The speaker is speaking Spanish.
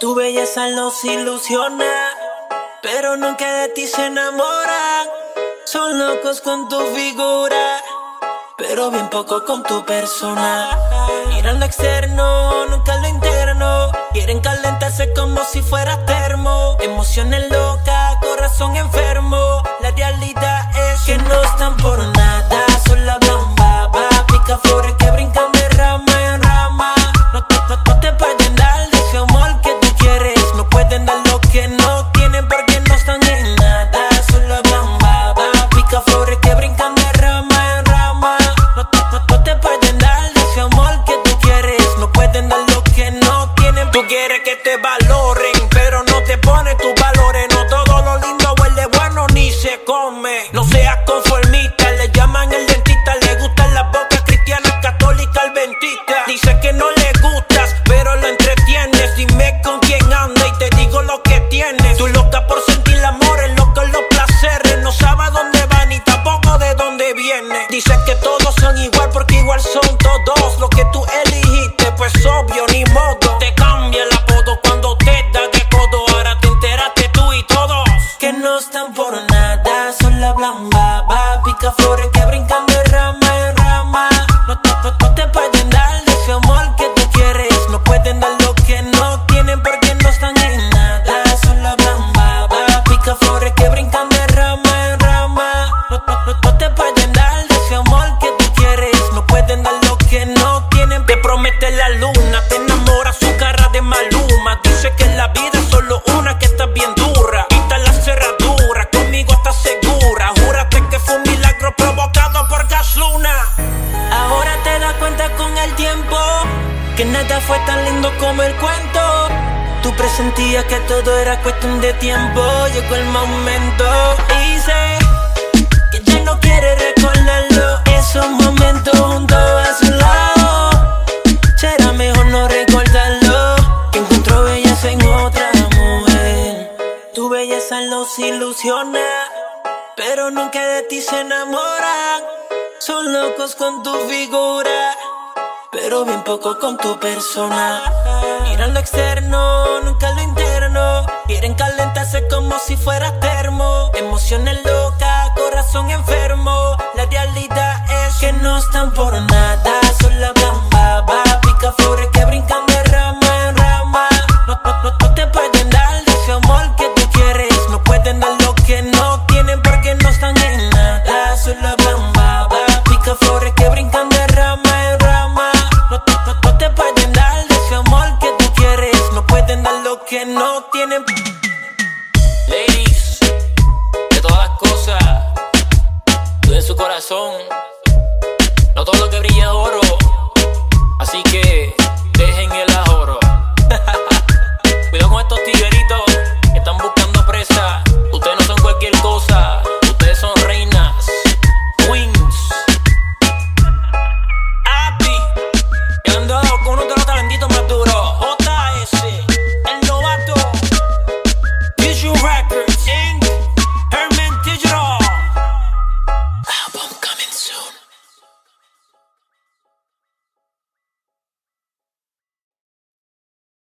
Tu belleza los ilusiona, pero nunca de ti se enamoran. Son locos con tu figura, pero bien poco con tu persona. Miran lo externo, quieres que te valoren, pero no te pones tus valores. No todo lo lindo huele bueno ni se come. No seas conformista, le llaman el dentista. Le gustan las bocas cristianas, católicas, adventistas. Dice que no le gustas, pero lo entretienes. Dime con quién anda y te digo lo que tienes. Tú loca por sentir amor, es loco en los placeres. No sabe dónde va ni tampoco de dónde viene. Dice que todos son igual porque igual son como el cuento. Tú presentías que todo era cuestión de tiempo. Llegó el momento y sé que ya no quiere recordarlo. Esos momentos junto a su lado. Será mejor no recordarlo. Que encontró belleza en otra mujer. Tu belleza los ilusiona, pero nunca de ti se enamoran. Son locos con tu figura, pero bien poco con tu persona. Miran lo externo, nunca lo interno. Quieren calentarse como si fuera termo. Emociones locas, corazón enfermo. La realidad es que no están por nada. su corazón.